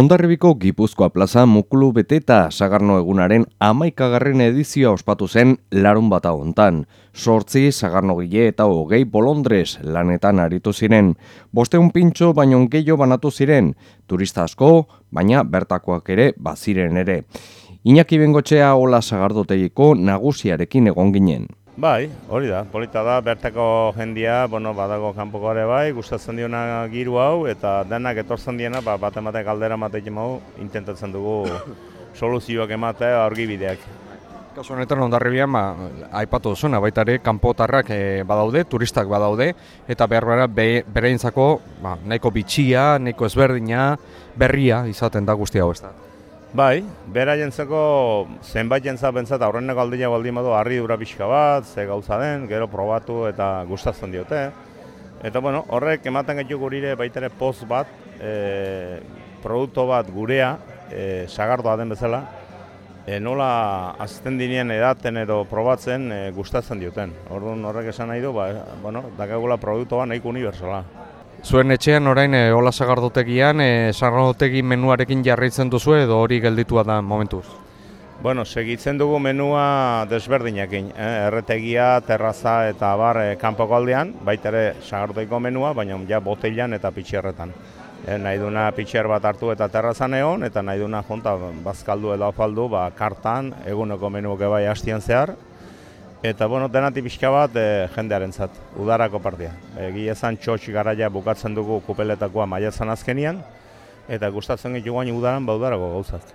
Ondarribiko Gipuzkoa plaza mukulu bete eta sagarno egunaren amaikagarren edizioa ospatu zen larun bat hontan. Sortzi, sagarno gile eta hogei bolondrez lanetan aritu ziren. Bosteun pintxo baino gehiago banatu ziren, turista asko, baina bertakoak ere baziren ere. Iñaki bengotxea hola sagardotegiko nagusiarekin egon ginen. Bai, hori da, polita da, bertako jendia, bueno, badago kanpoko ere bai, gustatzen diona giru hau, eta denak etortzen diena, ba, bat ematek aldera ematek hau, intentatzen dugu soluzioak emate bideak. Kasu honetan ondarribian, ba, aipatu duzuna, baita ere, kanpotarrak e, badaude, turistak badaude, eta behar behar be, bereintzako ba, nahiko bitxia, nahiko ezberdina, berria izaten da guzti hau ez da. Bai, bera jentzeko zenbait jentza bentsat aurreneko aldila baldin badu harri dura pixka bat, ze gauza den, gero probatu eta gustatzen diote. Eta bueno, horrek ematen gaitu gurire baitere poz bat, e, produkto bat gurea, e, sagardoa den bezala, e, nola azten dinien edaten edo probatzen e, gustatzen dioten. Orduan horrek esan nahi du, ba, bueno, dakagula produktu bat nahiko universala. Zuen etxean orain e, hola sagardotegian, e, sagardotegi menuarekin jarraitzen duzu edo hori gelditua da momentuz? Bueno, segitzen dugu menua desberdinekin, eh? erretegia, terraza eta bar e, kanpoko aldean, baita ere sagardoteiko menua, baina ja boteilan eta pitxerretan. E, nahi duna pitxer bat hartu eta terrazan egon, eta nahi duna jonta bazkaldu edo afaldu, ba, kartan, eguneko menuke bai hastian zehar, Eta, bueno, denati pixka bat e, jendearen zat, udarako partia. Egi ezan txotx garaia bukatzen dugu kupeletakoa maiatzen azkenian, eta gustatzen gitu guain udaran ba udarako gauzat.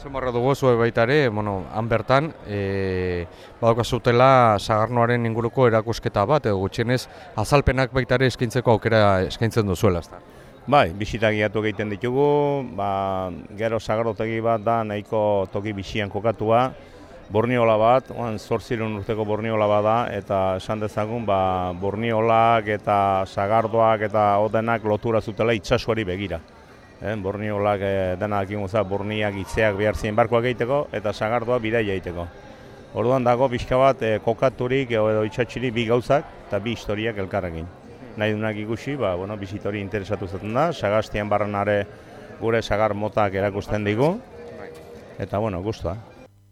Zer marra dugu zuen baita ere, bueno, han bertan, e, zutela sagarnoaren inguruko erakusketa bat, edo gutxienez, azalpenak baita ere eskaintzeko aukera eskaintzen duzuela, ezta? Bai, bisitagiatu egiten ditugu, ba, gero sagarotegi bat da nahiko toki bisian kokatua, borniola bat, oan zortzirun urteko borniola bat da, eta esan dezagun, ba, borniolak eta sagardoak eta odenak lotura zutela itxasuari begira. Eh, borniolak eh, denak ingoza, borniak itzeak behar ziren barkoak egiteko, eta sagardoa bidea egiteko. Orduan dago pixka bat eh, kokaturik edo itxatxiri bi gauzak eta bi historiak elkarrekin. Nahi dunak ikusi, ba, bueno, bizitori interesatu zaten da, sagastian barrenare gure sagar motak erakusten digu, eta bueno, guztua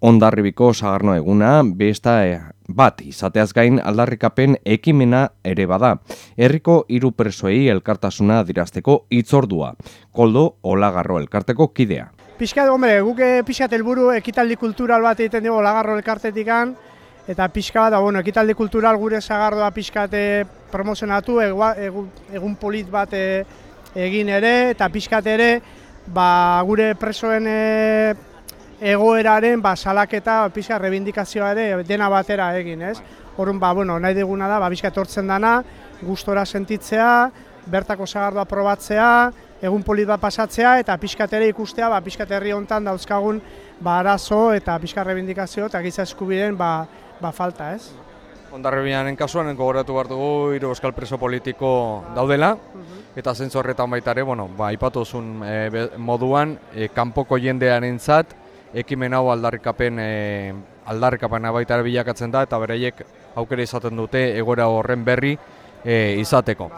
ondarribiko sagarno eguna besta e, bat izateaz gain aldarrikapen ekimena ere bada. Herriko hiru presoei elkartasuna dirazteko itzordua. Koldo Olagarro elkarteko kidea. Piskat, hombre, guk eh, piskat helburu ekitaldi kultural bat egiten dugu Olagarro elkartetikan, eta pixka bat, bueno, ekitaldi kultural gure sagardoa pixkat eh, promozionatu, egun, polit bat egin ere, eta pixkat ere, ba, gure presoen egoeraren ba, salaketa, pixka rebindikazioa ere dena batera egin, ez? Horren, ba, bueno, nahi diguna da, ba, pixka etortzen dana, gustora sentitzea, bertako zagardua probatzea, egun polit bat pasatzea, eta pixkat ere ikustea, ba, pixkat herri honetan dauzkagun ba, arazo eta pixka rebindikazio eta giza eskubideen ba, ba, falta, ez? Ondarrebianen kasuan, gogoratu behar dugu, hiru euskal preso politiko daudela, eta zentzu horretan baita ere, bueno, ba, ipatuzun e, moduan, e, kanpoko jendearen zat, ekimen hau aldarrikapen e, aldarrikapena baita bilakatzen da eta bereiek aukera izaten dute egoera horren berri e, izateko.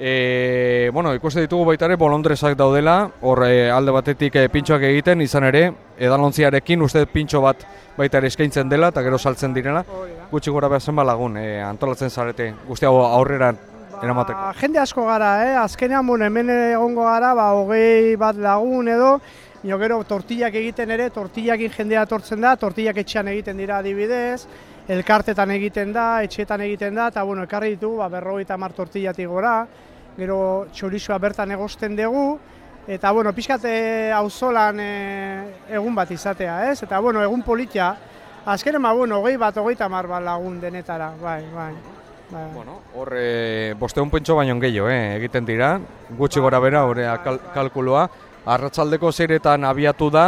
E, bueno, ikuste ditugu baita ere bolondresak daudela, hor e, alde batetik e, pintxoak egiten, izan ere, edalontziarekin uste pintxo bat baita ere eskaintzen dela eta gero saltzen direla. Gutxi gora behar zenba lagun, e, antolatzen zarete, guzti hau aurrera eramateko. Ba, jende asko gara, eh? azkenean bon, hemen egongo gara, ba, hogei bat lagun edo, Nio gero tortillak egiten ere, tortillakin jendea tortzen da, tortillak etxean egiten dira adibidez, elkartetan egiten da, etxeetan egiten da, eta bueno, ekarri ditugu, ba, berrogeita mar tortillatik gora, gero txorizua bertan egosten dugu, eta bueno, pixkate auzolan e, egun bat izatea, ez? Eta bueno, egun politia, azkenen ba, bueno, hogei bat, hogeita mar bat lagun denetara, bai, bai. Bai. Bueno, hor, e, boste pentso baino gehiago, eh? egiten dira, gutxi gora bera, hori kalkuloa, arratsaldeko zeiretan abiatu da,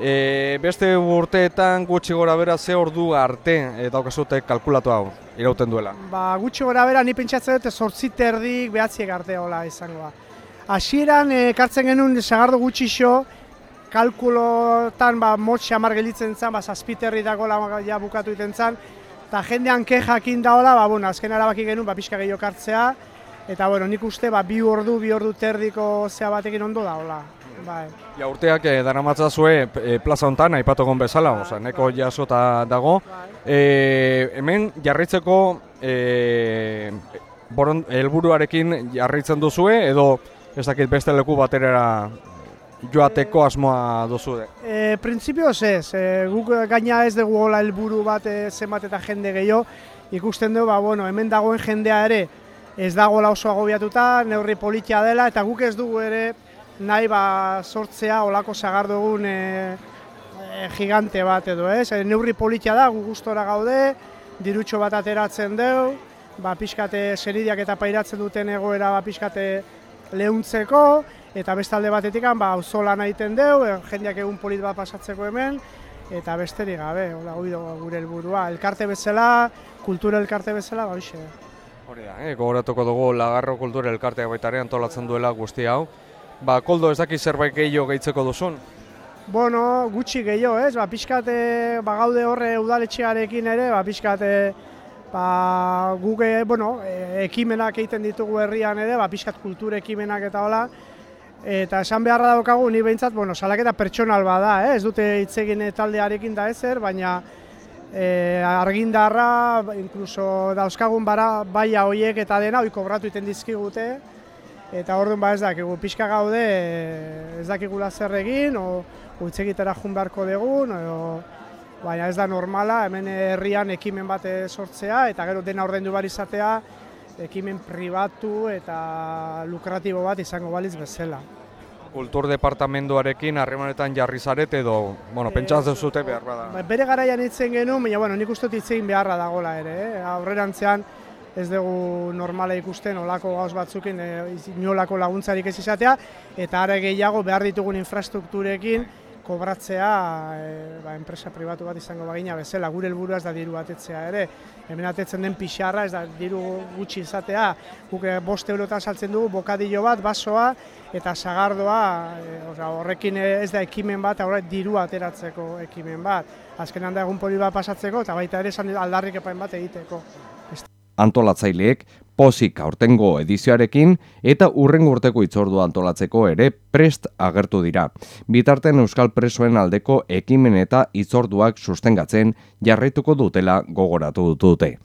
e, beste urteetan gutxi gora bera ze ordu arte e, daukazute kalkulatu hau, irauten duela? Ba, gutxi gora bera ni pentsatzen dut zortzit erdik behatziek arte hola izango. Hasieran e, kartzen genuen zagardo gutxi xo, kalkulotan ba, motxe amar gelitzen zen, ba, zazpiterri dago ja bukatu iten zen, eta jendean kejakin da hola, ba, bueno, azken arabaki genuen ba, pixka gehiago kartzea, Eta bueno, nik uste ba, bi ordu, bi ordu terdiko zea batekin ondo da, hola. bai. Ja urteak e, daramatzazue e, plaza hontan aipatogon bezala, osea, neko jasota dago. E, hemen jarritzeko e, boron, helburuarekin jarritzen duzue edo ez dakit beste leku baterera joateko asmoa duzu. E, Printzipioz ez, e, guk gaina ez dugu gola helburu bat e, zenbat eta jende gehiago, ikusten dugu, ba, bueno, hemen dagoen jendea ere ez dagoela oso agobiatuta, neurri politia dela, eta guk ez dugu ere nahi ba, sortzea olako zagardogun e, e, gigante bat edo, ez? E, neurri politia da, gu gustora gaude, dirutxo bat ateratzen dugu, ba, pixkate seridiak eta pairatzen duten egoera ba, pixkate lehuntzeko, eta bestalde batetik ba, auzola egiten dugu, e, jendeak egun polit bat pasatzeko hemen, eta besterik gabe, hola, gure helburua, elkarte bezala, kultura elkarte bezala, ba, hoxe. Hori da, eh, gogoratuko dugu Lagarro Kultura Elkartea baitare antolatzen duela guzti hau. Ba, Koldo, ez daki zerbait gehiago gehitzeko duzun? Bueno, gutxi gehiago, ez? Ba, pixkate, ba, gaude horre udaletxearekin ere, ba, pixkate, ba, guge, bueno, e, ekimenak egiten ditugu herrian ere, ba, pixkat kultura ekimenak eta hola, eta esan beharra daukagu, ni behintzat, bueno, salaketa pertsonal bada, eh? ez dute hitzegin taldearekin da ezer, baina e, argindarra, inkluso dauzkagun bara, baia hoiek eta dena, hoi kobratu iten dizkigute, eta orduan ba ez dakigu, pixka gaude ez dakigula zer egin, o utzegitera jun beharko dugun, o, baina ez da normala, hemen herrian ekimen bat sortzea, eta gero dena ordendu bar izatea, ekimen pribatu eta lukratibo bat izango baliz bezala. Kultur departamenduarekin harremanetan jarri zaret edo, bueno, pentsatzen zute behar bada. Ba, bere garaian itzen genuen, baina bueno, nik uste itzein beharra dagola ere, eh? aurrerantzean ez dugu normala ikusten olako gauz batzukin e, inolako laguntzarik ez izatea, eta are gehiago behar ditugun infrastrukturekin, kobratzea e, ba, enpresa pribatu bat izango bagina bezala, gure helburua ez da diru batetzea ere. Hemen atetzen den pixarra ez da diru gutxi izatea, guk e, bost eurotan saltzen dugu bokadillo bat, basoa eta sagardoa, e, horrekin ez da ekimen bat, horrek diru ateratzeko ekimen bat. Azkenan da egun poli bat pasatzeko eta baita ere aldarrik epain bat egiteko antolatzaileek pozik aurtengo edizioarekin eta urren urteko itzordu antolatzeko ere prest agertu dira. Bitarten Euskal Presoen aldeko ekimen eta itzorduak sustengatzen jarraituko dutela gogoratu dute.